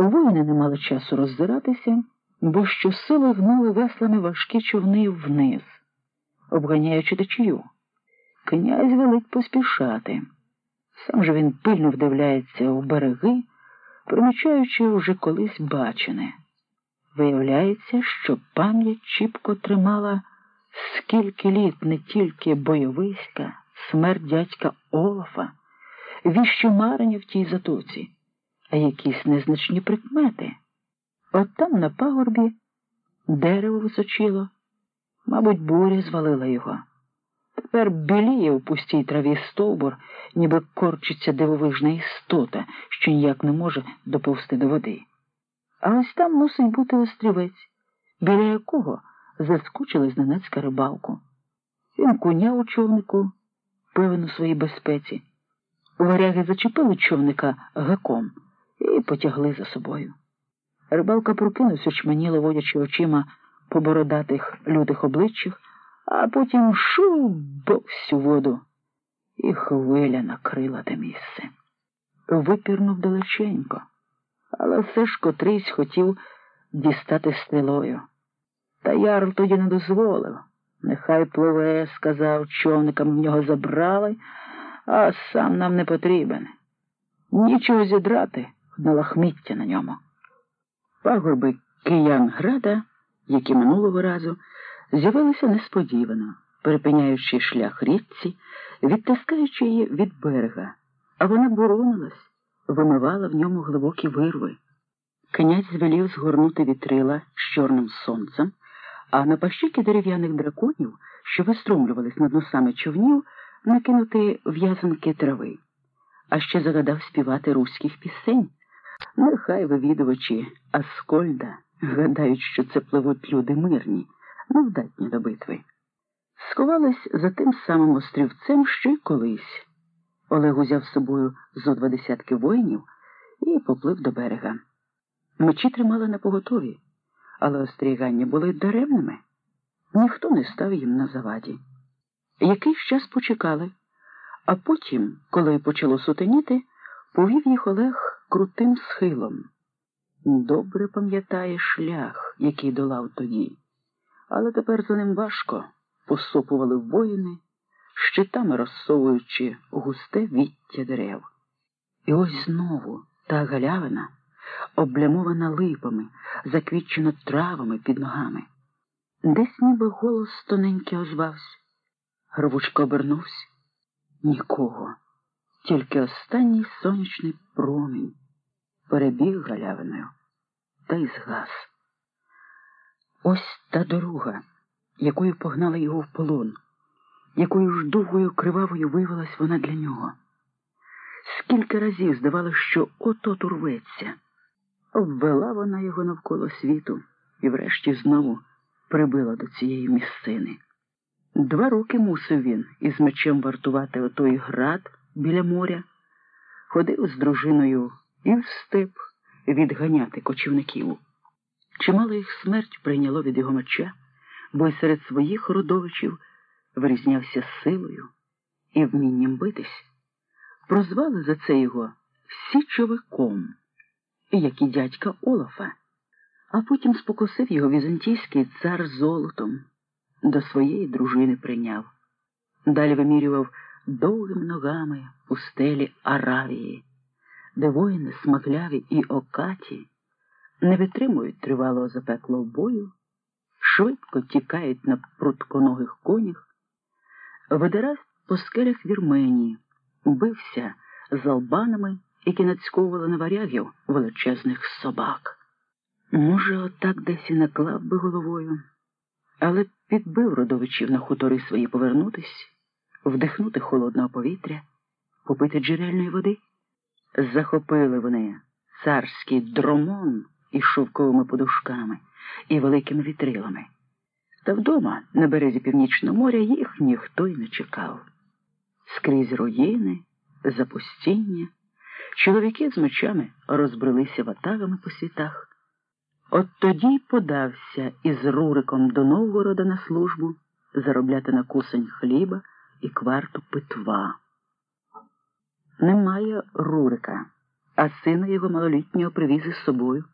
Воїни не мали часу роззиратися, бо щосили гнули веслами важкі човни вниз, обганяючи течію. Князь велить поспішати. Сам же він пильно вдивляється у береги, примічаючи вже колись бачене. Виявляється, що пам'ять чіпко тримала скільки літ не тільки бойовиська, смерть дядька Олафа, віщо марення в тій затоці, якісь незначні прикмети. От там на пагорбі дерево височило, мабуть, буря звалила його. Тепер біліє у пустій траві стовбур, ніби корчиться дивовижна істота, що ніяк не може доповсти до води. А ось там мусить бути острівець, біля якого заскучили зненацька рибалку. Він куня у човнику, певен у своїй безпеці. Варяги зачепили човника гаком і потягли за собою. Рибалка прокинувся, чманіло водячи очима по бородатих лютих обличчях, а потім шу бовсь у воду, і хвиля накрила те місце. Випірнув далеченько, але все ж котрийсь хотів дістати стрілою. Та ярл тоді не дозволив. Нехай пливе, сказав, човникам в нього забрали, а сам нам не потрібен. Нічого зідрати на лахміття на ньому. Пагорби Киянграда, які минулого разу, з'явилися несподівано, перепиняючи шлях річці, відтискаючи її від берега, а вона боронилась, вимивала в ньому глибокі вирви. Князь звелів згорнути вітрила з чорним сонцем, а на пащики дерев'яних драконів, що виструмлювались над носами човнів, накинути в'язанки трави, а ще загадав співати руських пісень. Нехай вивідувачі Аскольда гадають, що це пливуть люди мирні, невдатні до битви. Сховались за тим самим острівцем, що й колись. Олег узяв з собою зо два десятки воїнів і поплив до берега. Мечі тримали на поготові, але остерігання були даремними. Ніхто не став їм на заваді. Якийсь час почекали, а потім, коли почало сутеніти, повів їх Олег крутим схилом. Добре пам'ятає шлях, який долав тоді, але тепер за ним важко посопували воїни, щитами розсовуючи густе віття дерев. І ось знову та галявина, облямована липами, заквітчена травами під ногами. Десь ніби голос тоненький озвався. Гровучко обернувся. Нікого, тільки останній сонячний промінь перебіг галявиною та й згас. Ось та дорога, якою погнали його в полон, якою ж довгою кривавою виявилась вона для нього. Скільки разів здавалося, що ото урветься. Обвела вона його навколо світу і врешті знову прибила до цієї місцини. Два роки мусив він із мечем вартувати отой град біля моря, ходив з дружиною і в степ відганяти кочівників. Чимало їх смерть прийняло від його меча, бо й серед своїх родовичів вирізнявся силою і вмінням битись. Прозвали за це його Січовиком, як і дядька Олафа, а потім спокусив його візантійський цар золотом, до своєї дружини прийняв. Далі вимірював довгими ногами у стелі Аравії, де воїни смагляві і окаті не витримують тривалого запеклого бою, швидко тікають на прутконогих конях, видиrast по скелях Вірменії, бився з албанами, які нацьковували на варягів величезних собак. Може, отак десь і наклав би головою, але підбив родовичів на хутори свої повернутись, вдихнути холодного повітря, попити джерельної води. Захопили вони царський дромон із шовковими подушками і великими вітрилами. Та вдома, на березі Північного моря, їх ніхто й не чекав. Скрізь руїни, запустіння, чоловіки з мечами розбрелися ватагами по світах. От тоді подався із Руриком до Новгорода на службу заробляти на кусень хліба і кварту питва. Немає Рурика. а сина його малолітнього привіз із собою.